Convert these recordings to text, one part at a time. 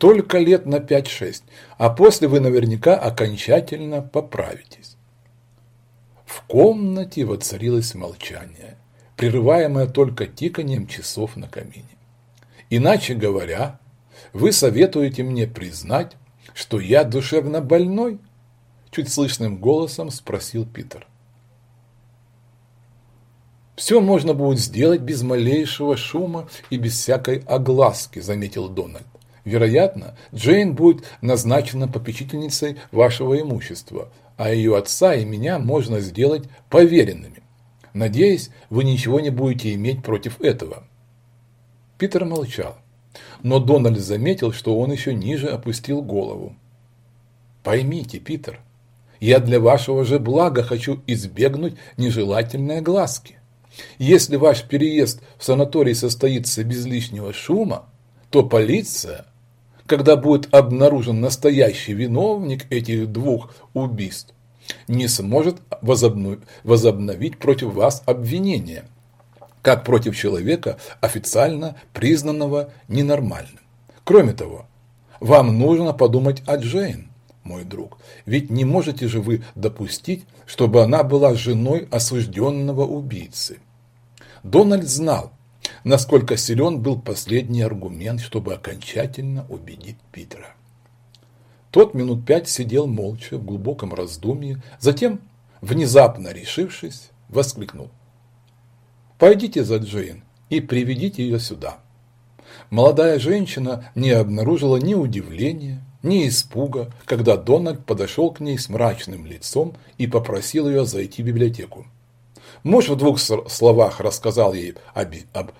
Только лет на 5-6, а после вы наверняка окончательно поправитесь. В комнате воцарилось молчание, прерываемое только тиканием часов на камине. Иначе говоря, вы советуете мне признать, что я душевно больной? Чуть слышным голосом спросил Питер. Все можно будет сделать без малейшего шума и без всякой огласки, заметил Дональд. Вероятно, Джейн будет назначена попечительницей вашего имущества, а ее отца и меня можно сделать поверенными. Надеюсь, вы ничего не будете иметь против этого. Питер молчал, но Дональд заметил, что он еще ниже опустил голову. Поймите, Питер, я для вашего же блага хочу избегнуть нежелательной глазки. Если ваш переезд в санаторий состоится без лишнего шума, то полиция, когда будет обнаружен настоящий виновник этих двух убийств, не сможет возобновить против вас обвинение, как против человека, официально признанного ненормальным. Кроме того, вам нужно подумать о Джейн, мой друг, ведь не можете же вы допустить, чтобы она была женой осужденного убийцы. Дональд знал, насколько силен был последний аргумент, чтобы окончательно убедить Питера. Тот минут пять сидел молча в глубоком раздумье, затем, внезапно решившись, воскликнул. «Пойдите за Джейн и приведите ее сюда». Молодая женщина не обнаружила ни удивления, ни испуга, когда Дональд подошел к ней с мрачным лицом и попросил ее зайти в библиотеку. Муж в двух словах рассказал ей об, об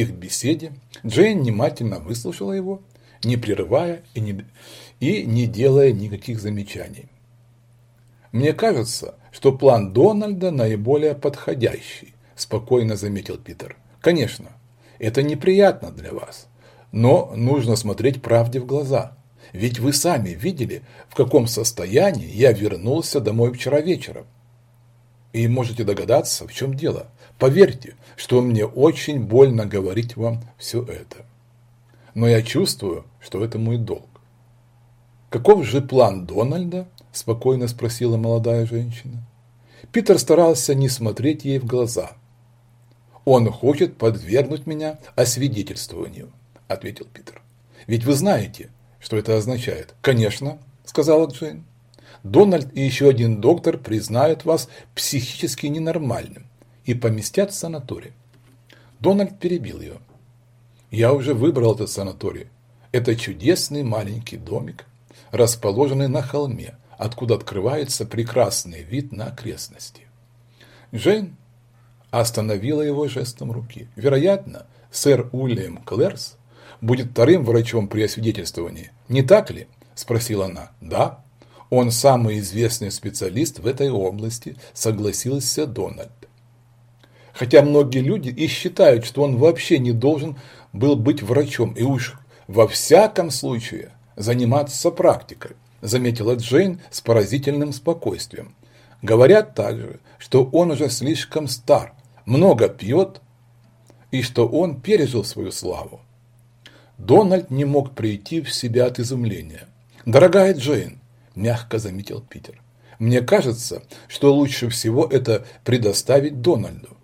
их беседе. Джейн внимательно выслушала его, не прерывая и не, и не делая никаких замечаний. «Мне кажется, что план Дональда наиболее подходящий», – спокойно заметил Питер. «Конечно, это неприятно для вас, но нужно смотреть правде в глаза. Ведь вы сами видели, в каком состоянии я вернулся домой вчера вечером. И можете догадаться, в чем дело. Поверьте, что мне очень больно говорить вам все это. Но я чувствую, что это мой долг. «Каков же план Дональда?» – спокойно спросила молодая женщина. Питер старался не смотреть ей в глаза. «Он хочет подвергнуть меня освидетельствованию», – ответил Питер. «Ведь вы знаете, что это означает?» «Конечно», – сказала Джейн. Дональд и еще один доктор признают вас психически ненормальным и поместят в санаторий. Дональд перебил ее. Я уже выбрал этот санаторий. Это чудесный маленький домик, расположенный на холме, откуда открывается прекрасный вид на окрестности. Джейн остановила его жестом руки. Вероятно, сэр Уильям Клэрс будет вторым врачом при освидетельствовании. Не так ли? Спросила она. Да, он самый известный специалист в этой области, согласился Дональд. Хотя многие люди и считают, что он вообще не должен был быть врачом, и уж во всяком случае заниматься практикой, заметила Джейн с поразительным спокойствием. Говорят также, что он уже слишком стар, много пьет, и что он пережил свою славу. Дональд не мог прийти в себя от изумления. «Дорогая Джейн, мягко заметил Питер. Мне кажется, что лучше всего это предоставить Дональду.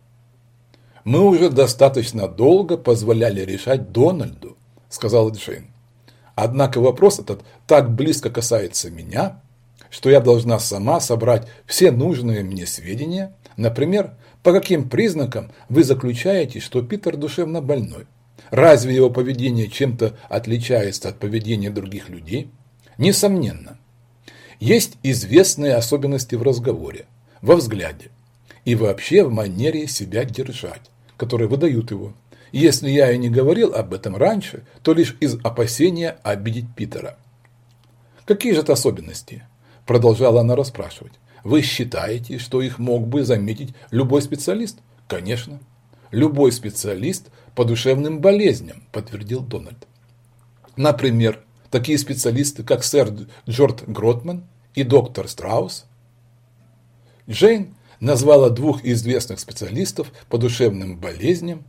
Мы уже достаточно долго позволяли решать Дональду, сказал Джейн. Однако вопрос этот так близко касается меня, что я должна сама собрать все нужные мне сведения, например, по каким признакам вы заключаете, что Питер душевно больной. Разве его поведение чем-то отличается от поведения других людей? Несомненно. Есть известные особенности в разговоре, во взгляде и вообще в манере себя держать, которые выдают его. если я и не говорил об этом раньше, то лишь из опасения обидеть Питера. «Какие же это особенности?» – продолжала она расспрашивать. «Вы считаете, что их мог бы заметить любой специалист?» «Конечно. Любой специалист по душевным болезням», – подтвердил Дональд. Например, такие специалисты, как сэр Джорд Гротман и доктор Страус. Джейн назвала двух известных специалистов по душевным болезням